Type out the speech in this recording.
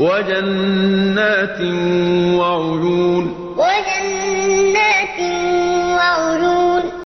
وَجَنَّاتٍ وَعُيُونٍ وَجَنَّاتٍ